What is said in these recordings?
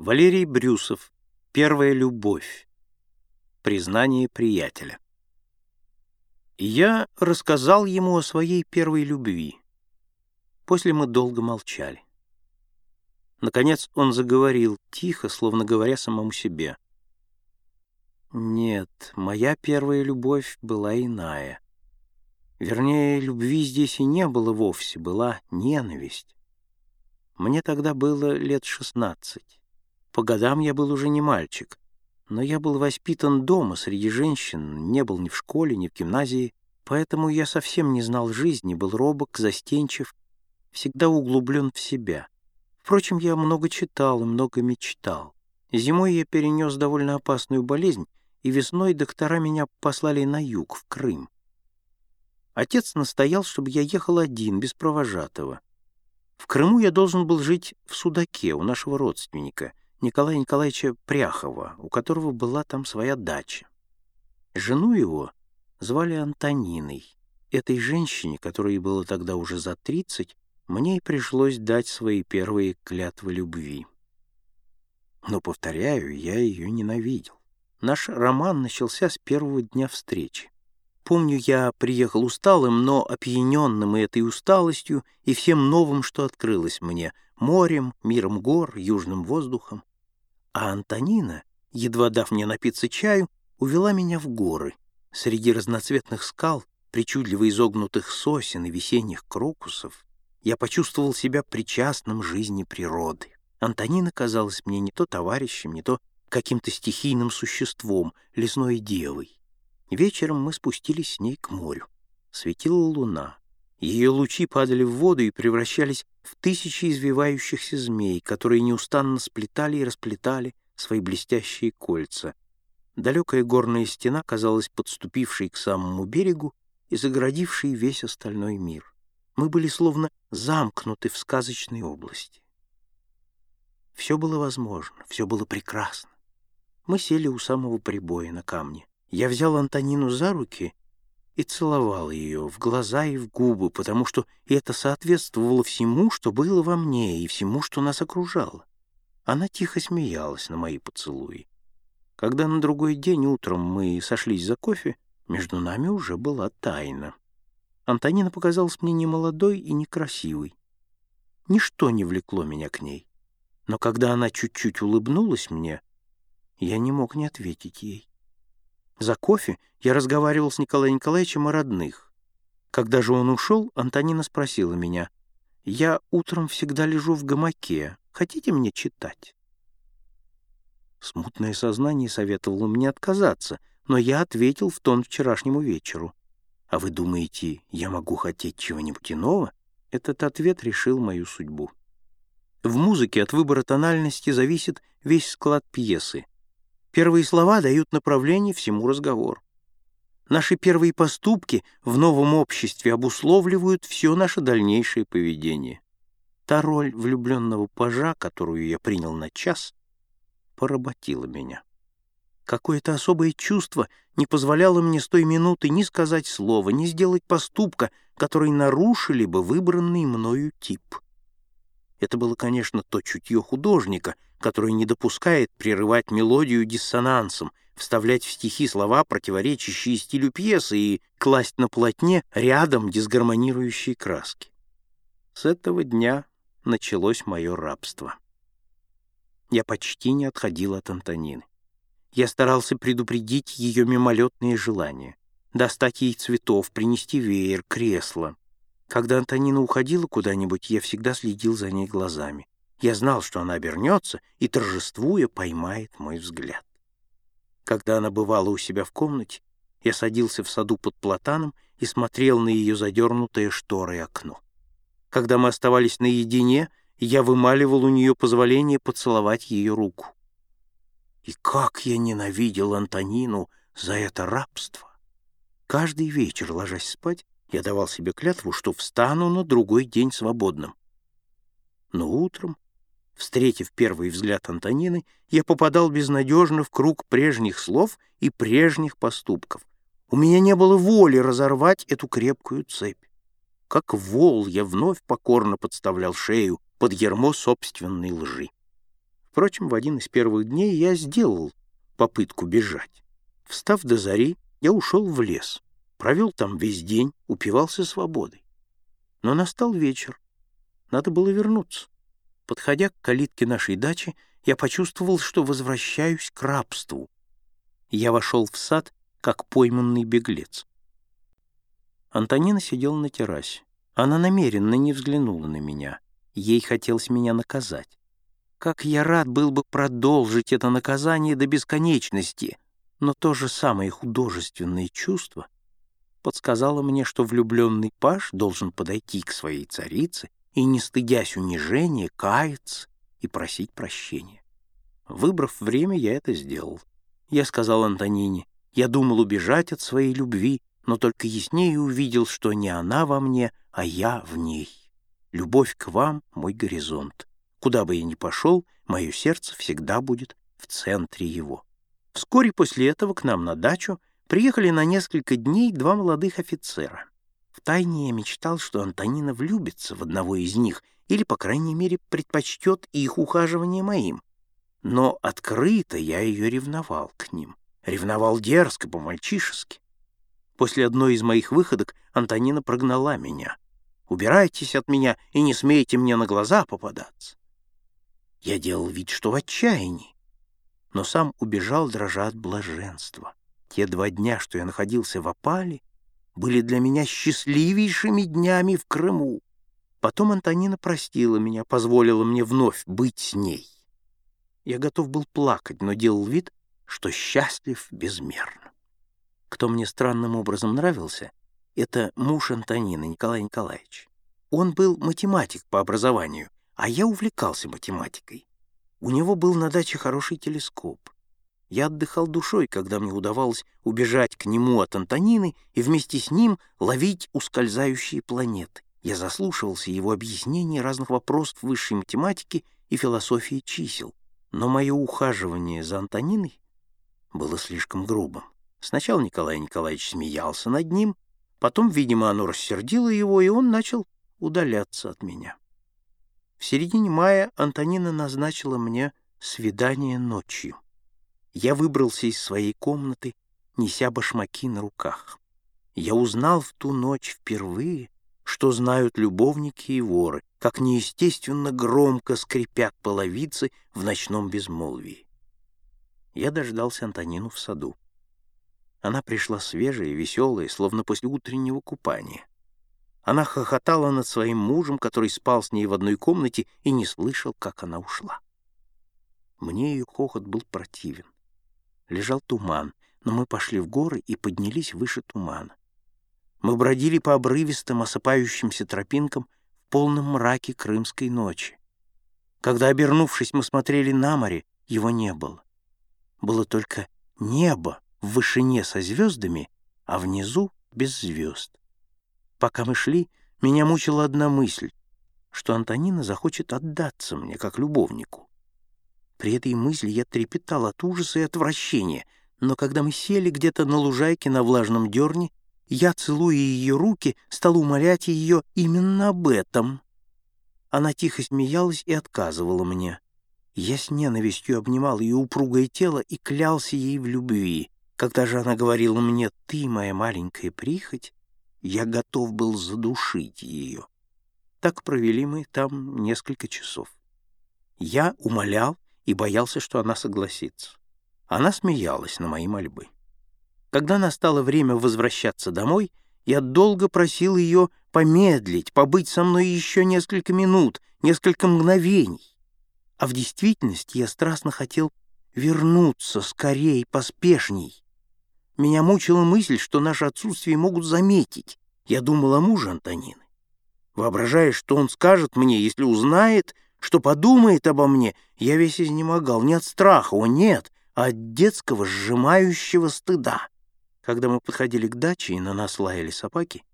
Валерий Брюсов. Первая любовь. Признание приятеля. Я рассказал ему о своей первой любви. После мы долго молчали. Наконец он заговорил, тихо, словно говоря самому себе. Нет, моя первая любовь была иная. Вернее, любви здесь и не было вовсе, была ненависть. Мне тогда было лет шестнадцать. По годам я был уже не мальчик, но я был воспитан дома среди женщин, не был ни в школе, ни в гимназии, поэтому я совсем не знал жизни, был робок, застенчив, всегда углублен в себя. Впрочем, я много читал и много мечтал. Зимой я перенес довольно опасную болезнь, и весной доктора меня послали на юг, в Крым. Отец настоял, чтобы я ехал один, без провожатого. В Крыму я должен был жить в Судаке, у нашего родственника, Николая Николаевича Пряхова, у которого была там своя дача. Жену его звали Антониной. Этой женщине, которой было тогда уже за тридцать, мне и пришлось дать свои первые клятвы любви. Но, повторяю, я ее ненавидел. Наш роман начался с первого дня встречи. Помню, я приехал усталым, но опьяненным и этой усталостью, и всем новым, что открылось мне — морем, миром гор, южным воздухом. А Антонина, едва дав мне напиться чаю, увела меня в горы. Среди разноцветных скал, причудливо изогнутых сосен и весенних крокусов, я почувствовал себя причастным жизни природы. Антонина казалась мне не то товарищем, не то каким-то стихийным существом, лесной девой. Вечером мы спустились с ней к морю. Светила луна. Ее лучи падали в воду и превращались в тысячи извивающихся змей, которые неустанно сплетали и расплетали свои блестящие кольца. Далекая горная стена казалась подступившей к самому берегу и загородившей весь остальной мир. Мы были словно замкнуты в сказочной области. Все было возможно, все было прекрасно. Мы сели у самого прибоя на камне. Я взял Антонину за руки и целовал ее в глаза и в губы, потому что это соответствовало всему, что было во мне, и всему, что нас окружало. Она тихо смеялась на мои поцелуи. Когда на другой день утром мы сошлись за кофе, между нами уже была тайна. Антонина показалась мне немолодой и некрасивой. Ничто не влекло меня к ней. Но когда она чуть-чуть улыбнулась мне, я не мог не ответить ей. За кофе я разговаривал с Николаем Николаевичем о родных. Когда же он ушел, Антонина спросила меня, «Я утром всегда лежу в гамаке. Хотите мне читать?» Смутное сознание советовало мне отказаться, но я ответил в тон вчерашнему вечеру. «А вы думаете, я могу хотеть чего-нибудь иного?» Этот ответ решил мою судьбу. В музыке от выбора тональности зависит весь склад пьесы. Первые слова дают направление всему разговору. Наши первые поступки в новом обществе обусловливают все наше дальнейшее поведение. Та роль влюбленного пажа, которую я принял на час, поработила меня. Какое-то особое чувство не позволяло мне с той минуты ни сказать слова, ни сделать поступка, который нарушили бы выбранный мною тип. Это было, конечно, то чутье художника — который не допускает прерывать мелодию диссонансом, вставлять в стихи слова, противоречащие стилю пьесы, и класть на полотне рядом дисгармонирующие краски. С этого дня началось мое рабство. Я почти не отходил от Антонины. Я старался предупредить ее мимолетные желания, достать ей цветов, принести веер, кресло. Когда Антонина уходила куда-нибудь, я всегда следил за ней глазами. Я знал, что она обернется и, торжествуя, поймает мой взгляд. Когда она бывала у себя в комнате, я садился в саду под платаном и смотрел на ее задернутое шторой окно. Когда мы оставались наедине, я вымаливал у нее позволение поцеловать ее руку. И как я ненавидел Антонину за это рабство! Каждый вечер, ложась спать, я давал себе клятву, что встану на другой день свободным. Но утром Встретив первый взгляд Антонины, я попадал безнадежно в круг прежних слов и прежних поступков. У меня не было воли разорвать эту крепкую цепь. Как вол я вновь покорно подставлял шею под ермо собственной лжи. Впрочем, в один из первых дней я сделал попытку бежать. Встав до зари, я ушел в лес, провел там весь день, упивался свободой. Но настал вечер, надо было вернуться. Подходя к калитке нашей дачи, я почувствовал, что возвращаюсь к рабству. Я вошел в сад, как пойманный беглец. Антонина сидела на террасе. Она намеренно не взглянула на меня. Ей хотелось меня наказать. Как я рад был бы продолжить это наказание до бесконечности, но то же самое художественное чувство подсказало мне, что влюбленный паж должен подойти к своей царице и, не стыдясь унижения, каяться и просить прощения. Выбрав время, я это сделал. Я сказал Антонине, я думал убежать от своей любви, но только яснее увидел, что не она во мне, а я в ней. Любовь к вам — мой горизонт. Куда бы я ни пошел, мое сердце всегда будет в центре его. Вскоре после этого к нам на дачу приехали на несколько дней два молодых офицера. Втайне я мечтал, что Антонина влюбится в одного из них или, по крайней мере, предпочтет их ухаживание моим. Но открыто я ее ревновал к ним. Ревновал дерзко, по-мальчишески. После одной из моих выходок Антонина прогнала меня. «Убирайтесь от меня и не смейте мне на глаза попадаться». Я делал вид, что в отчаянии, но сам убежал, дрожа от блаженства. Те два дня, что я находился в опале, были для меня счастливейшими днями в Крыму. Потом Антонина простила меня, позволила мне вновь быть с ней. Я готов был плакать, но делал вид, что счастлив безмерно. Кто мне странным образом нравился, это муж Антонины, Николай Николаевич. Он был математик по образованию, а я увлекался математикой. У него был на даче хороший телескоп. Я отдыхал душой, когда мне удавалось убежать к нему от Антонины и вместе с ним ловить ускользающие планеты. Я заслушивался его объяснений разных вопросов высшей математики и философии чисел. Но мое ухаживание за Антониной было слишком грубым. Сначала Николай Николаевич смеялся над ним, потом, видимо, оно рассердило его, и он начал удаляться от меня. В середине мая Антонина назначила мне свидание ночью. Я выбрался из своей комнаты, неся башмаки на руках. Я узнал в ту ночь впервые, что знают любовники и воры, как неестественно громко скрипят половицы в ночном безмолвии. Я дождался Антонину в саду. Она пришла свежая веселая, словно после утреннего купания. Она хохотала над своим мужем, который спал с ней в одной комнате и не слышал, как она ушла. Мне ее хохот был противен. Лежал туман, но мы пошли в горы и поднялись выше тумана. Мы бродили по обрывистым, осыпающимся тропинкам в полном мраке крымской ночи. Когда, обернувшись, мы смотрели на море, его не было. Было только небо в вышине со звездами, а внизу без звезд. Пока мы шли, меня мучила одна мысль, что Антонина захочет отдаться мне, как любовнику. При этой мысли я трепетал от ужаса и отвращения, но когда мы сели где-то на лужайке на влажном дерне, я, целуя ее руки, стал умолять ее именно об этом. Она тихо смеялась и отказывала мне. Я с ненавистью обнимал ее упругое тело и клялся ей в любви. Когда же она говорила мне «ты, моя маленькая прихоть», я готов был задушить ее. Так провели мы там несколько часов. Я умолял и боялся, что она согласится. Она смеялась на мои мольбы. Когда настало время возвращаться домой, я долго просил ее помедлить, побыть со мной еще несколько минут, несколько мгновений. А в действительности я страстно хотел вернуться скорей, поспешней, меня мучила мысль, что наше отсутствие могут заметить. Я думал о муже Антонины. Воображая, что он скажет мне, если узнает, что подумает обо мне, я весь изнемогал не от страха, о нет, а от детского сжимающего стыда. Когда мы подходили к даче и на нас лаяли собаки,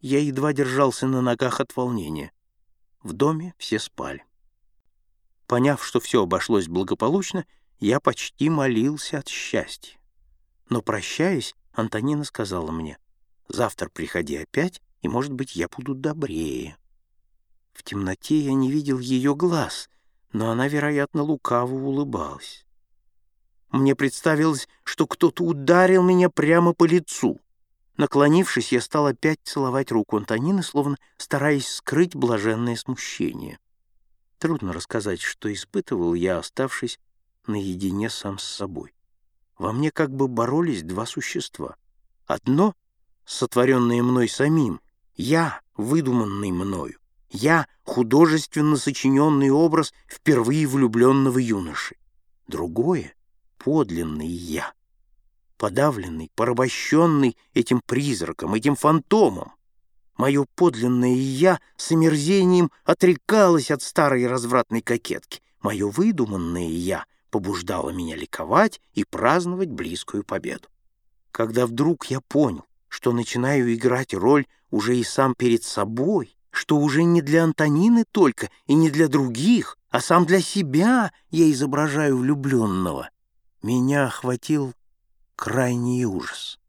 я едва держался на ногах от волнения. В доме все спали. Поняв, что все обошлось благополучно, я почти молился от счастья. Но, прощаясь, Антонина сказала мне, «Завтра приходи опять, и, может быть, я буду добрее». В темноте я не видел ее глаз, но она, вероятно, лукаво улыбалась. Мне представилось, что кто-то ударил меня прямо по лицу. Наклонившись, я стал опять целовать руку Антонины, словно стараясь скрыть блаженное смущение. Трудно рассказать, что испытывал я, оставшись наедине сам с собой. Во мне как бы боролись два существа. Одно, сотворенное мной самим, я, выдуманный мною, я — художественно сочиненный образ впервые влюбленного юноши. Другое — подлинный я, подавленный, порабощенный этим призраком, этим фантомом. Мое подлинное я с омерзением отрекалось от старой развратной кокетки. Мое выдуманное я побуждало меня ликовать и праздновать близкую победу. Когда вдруг я понял, что начинаю играть роль уже и сам перед собой, что уже не для Антонины только и не для других, а сам для себя я изображаю влюбленного, меня охватил крайний ужас.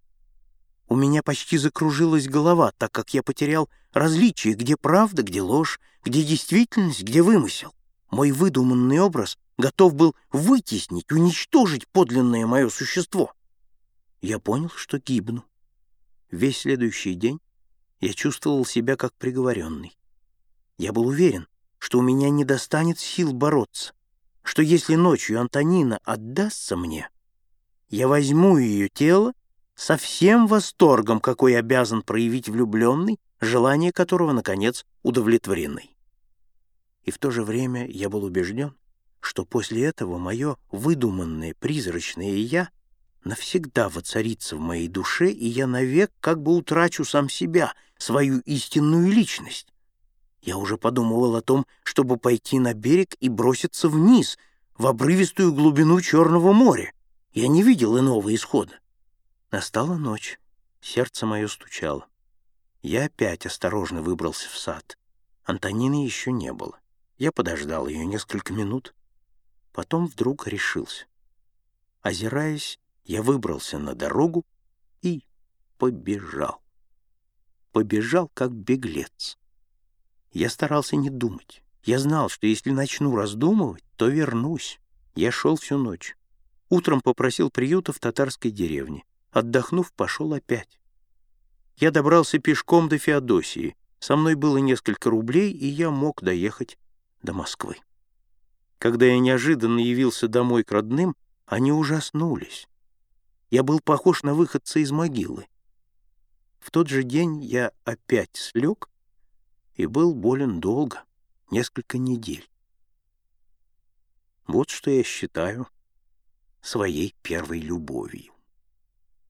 У меня почти закружилась голова, так как я потерял различие, где правда, где ложь, где действительность, где вымысел. Мой выдуманный образ готов был вытеснить, уничтожить подлинное мое существо. Я понял, что гибну. Весь следующий день я чувствовал себя как приговоренный. Я был уверен, что у меня не достанет сил бороться, что если ночью Антонина отдастся мне, я возьму ее тело со всем восторгом, какой обязан проявить влюбленный, желание которого, наконец, удовлетворены. И в то же время я был убежден, что после этого мое выдуманное призрачное «я» навсегда воцарится в моей душе, и я навек как бы утрачу сам себя, свою истинную личность. Я уже подумывал о том, чтобы пойти на берег и броситься вниз, в обрывистую глубину Черного моря. Я не видел иного исхода. Настала ночь, сердце мое стучало. Я опять осторожно выбрался в сад. Антонины еще не было. Я подождал ее несколько минут, потом вдруг решился. Озираясь, я выбрался на дорогу и побежал. Побежал, как беглец. Я старался не думать. Я знал, что если начну раздумывать, то вернусь. Я шел всю ночь. Утром попросил приюта в татарской деревне. Отдохнув, пошел опять. Я добрался пешком до Феодосии. Со мной было несколько рублей, и я мог доехать до Москвы. Когда я неожиданно явился домой к родным, они ужаснулись. Я был похож на выходца из могилы. В тот же день я опять слег и был болен долго, несколько недель. Вот что я считаю своей первой любовью.